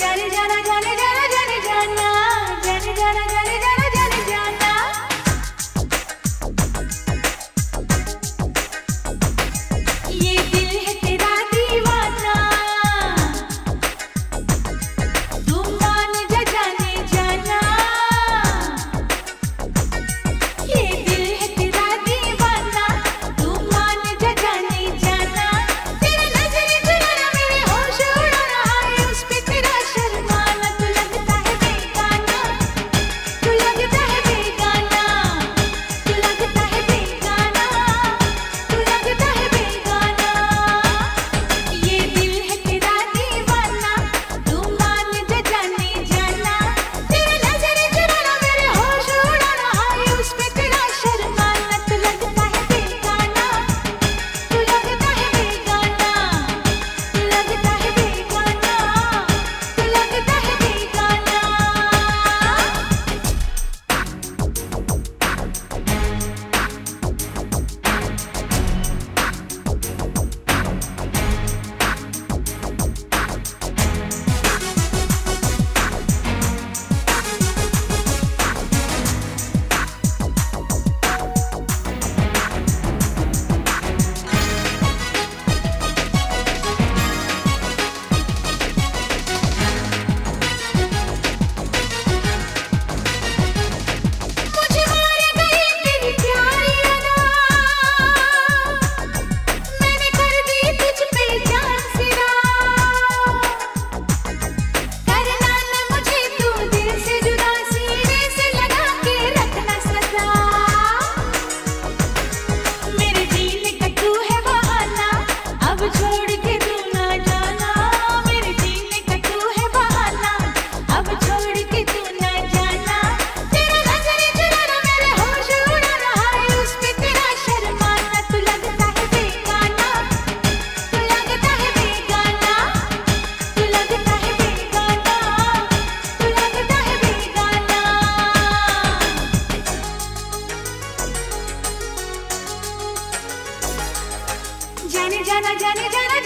জানে জানা জানে जाने जाना जाने जाना